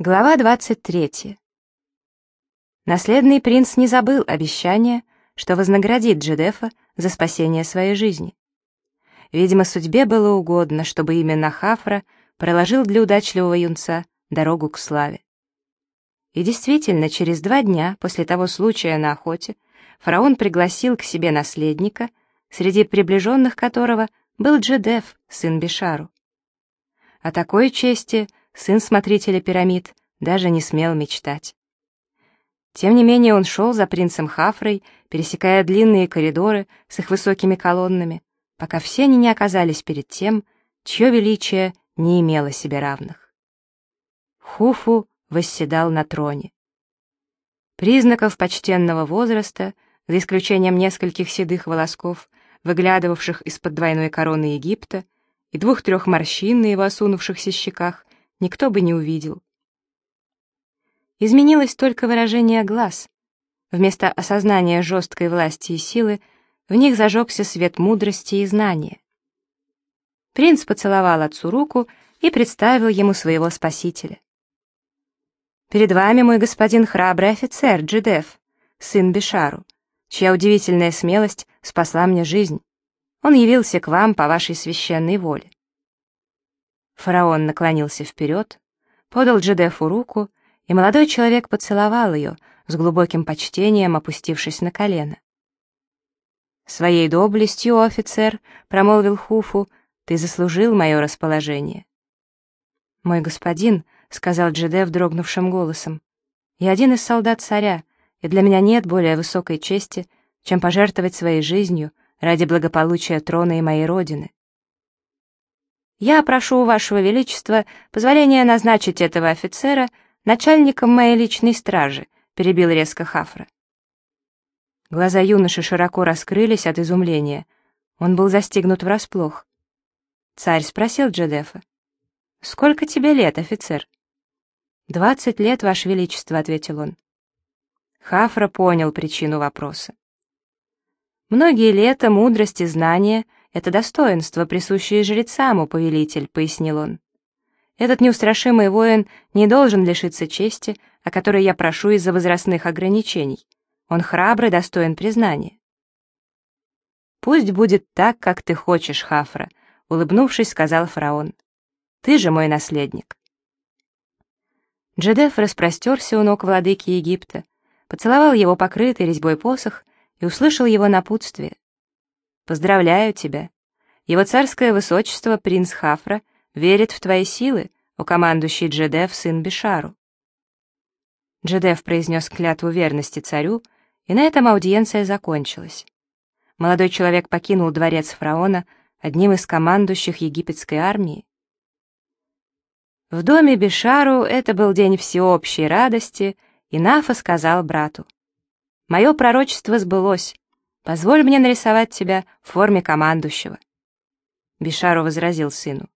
Глава 23. Наследный принц не забыл обещания, что вознаградит Джедефа за спасение своей жизни. Видимо, судьбе было угодно, чтобы именно Хафра проложил для удачливого юнца дорогу к славе. И действительно, через два дня после того случая на охоте фараон пригласил к себе наследника, среди приближенных которого был Джедеф, сын Бешару. О такой чести сын смотрителя пирамид, даже не смел мечтать. Тем не менее он шел за принцем Хафрой, пересекая длинные коридоры с их высокими колоннами, пока все они не оказались перед тем, чье величие не имело себе равных. Хуфу восседал на троне. Признаков почтенного возраста, за исключением нескольких седых волосков, выглядывавших из-под двойной короны Египта, и двух-трех морщин на его осунувшихся щеках, никто бы не увидел. Изменилось только выражение глаз. Вместо осознания жесткой власти и силы в них зажегся свет мудрости и знания. Принц поцеловал отцу руку и представил ему своего спасителя. «Перед вами мой господин храбрый офицер Джидеф, сын Бешару, чья удивительная смелость спасла мне жизнь. Он явился к вам по вашей священной воле. Фараон наклонился вперед, подал Джедефу руку, и молодой человек поцеловал ее, с глубоким почтением опустившись на колено. «Своей доблестью, офицер», — промолвил Хуфу, — «ты заслужил мое расположение». «Мой господин», — сказал Джедеф дрогнувшим голосом, — «я один из солдат царя, и для меня нет более высокой чести, чем пожертвовать своей жизнью ради благополучия трона и моей родины. Я прошу у вашего величества позволения назначить этого офицера начальником моей личной стражи, перебил резко Хафра. Глаза юноши широко раскрылись от изумления. Он был застигнут врасплох. Царь спросил Джедефа. «Сколько тебе лет, офицер?» «Двадцать лет, ваше величество», — ответил он. Хафра понял причину вопроса. Многие лета мудрость и знания — это достоинство, присущее жрецам, у повелитель», — пояснил он. «Этот неустрашимый воин не должен лишиться чести, о которой я прошу из-за возрастных ограничений. Он храбрый, достоин признания». «Пусть будет так, как ты хочешь, Хафра», — улыбнувшись, сказал фараон. «Ты же мой наследник». Джедеф распростерся у ног владыки Египта, поцеловал его покрытый резьбой посох и услышал его напутствие. Поздравляю тебя. Его царское высочество, принц Хафра, верит в твои силы, о командующий Джедеф, сын Бишару. Джедеф произнес клятву верности царю, и на этом аудиенция закончилась. Молодой человек покинул дворец фараона одним из командующих египетской армии. В доме Бишару это был день всеобщей радости, и Нафа сказал брату, «Мое пророчество сбылось, Позволь мне нарисовать тебя в форме командующего». Бишару возразил сыну.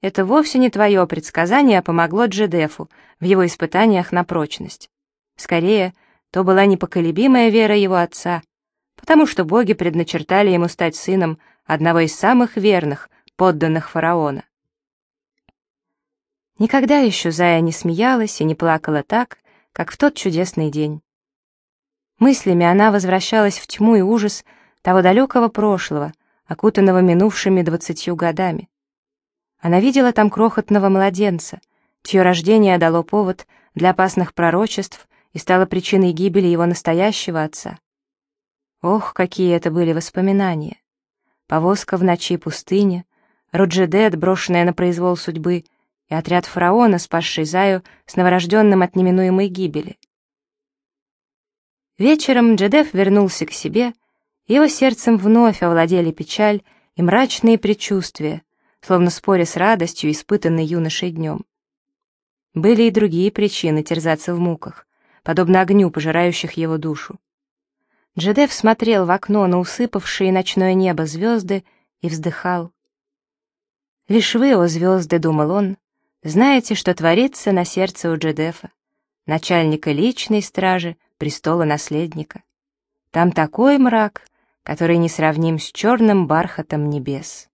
«Это вовсе не твое предсказание помогло Джедефу в его испытаниях на прочность. Скорее, то была непоколебимая вера его отца, потому что боги предначертали ему стать сыном одного из самых верных, подданных фараона. Никогда еще Зая не смеялась и не плакала так, как в тот чудесный день. Мыслями она возвращалась в тьму и ужас того далекого прошлого, окутанного минувшими двадцатью годами. Она видела там крохотного младенца, чье рождение дало повод для опасных пророчеств и стало причиной гибели его настоящего отца. Ох, какие это были воспоминания! Повозка в ночи пустыни, Роджедет, брошенная на произвол судьбы, и отряд фараона, спасший Заю с новорожденным от неминуемой гибели. Вечером Джедеф вернулся к себе, его сердцем вновь овладели печаль и мрачные предчувствия, словно споря с радостью, испытанной юношей днем. Были и другие причины терзаться в муках, подобно огню, пожирающих его душу. Джедеф смотрел в окно на усыпавшие ночное небо звезды и вздыхал. «Лишь вы, о звезды, — думал он, — знаете, что творится на сердце у Джедефа, начальника личной стражи, престола наследника. Там такой мрак, который не сравним с черным бархатом небес.